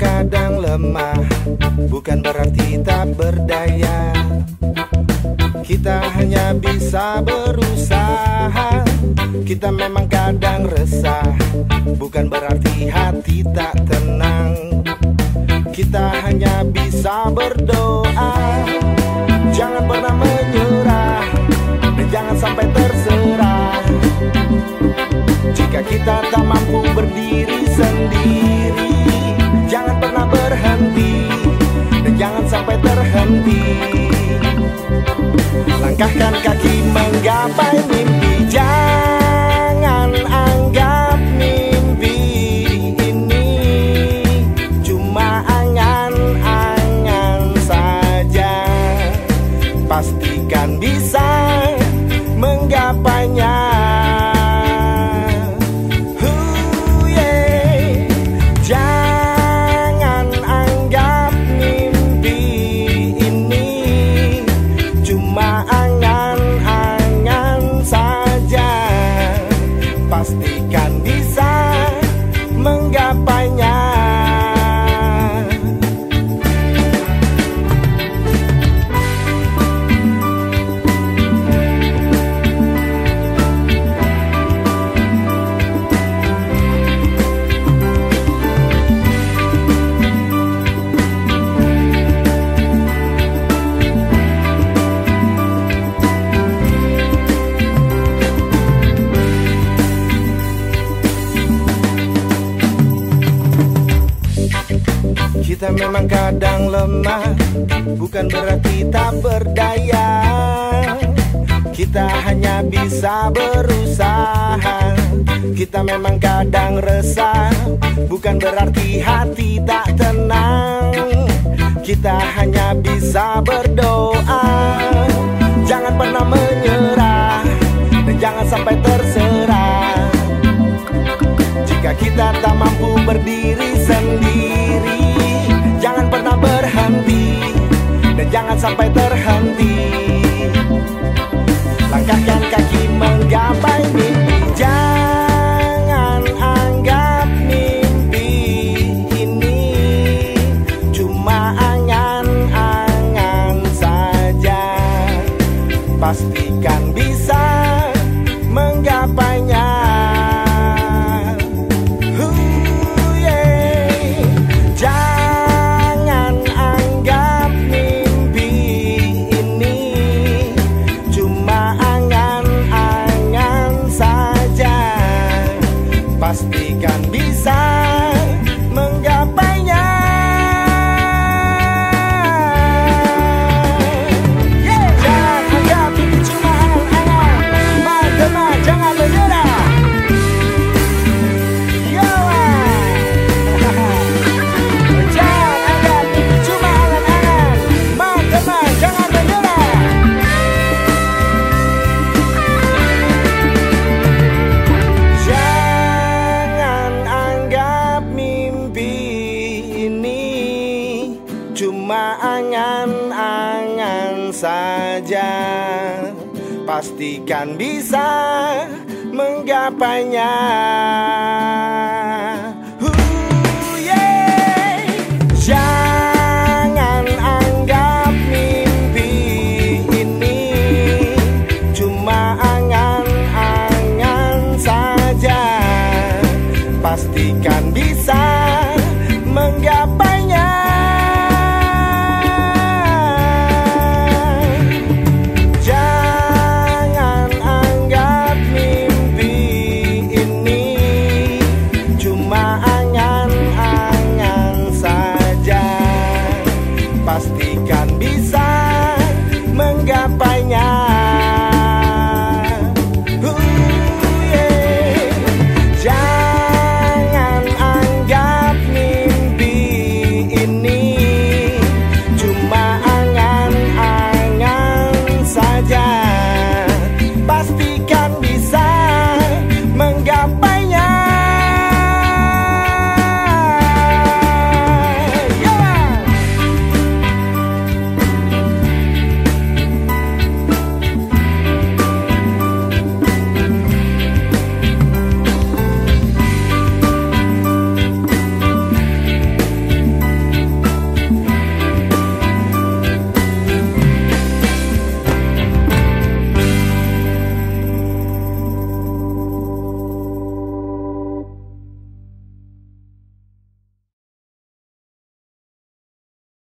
kadang lemah. Bukan berarti tak berdaya. Kita hanya bisa berusaha. Kita memang kadang resah. Bukan berarti hati tak tenang. Kita hanya bisa berdoa Pastikan bisa menggapainya Kita memang kadang lemah. Bukan berarti tak berdaya. Kita hanya bisa berusaha. Kita memang kadang resah. Bukan berarti hati tak tenang. Kita hanya bisa berdoa jangan sampai terhenti Pastikan bisa menggapainya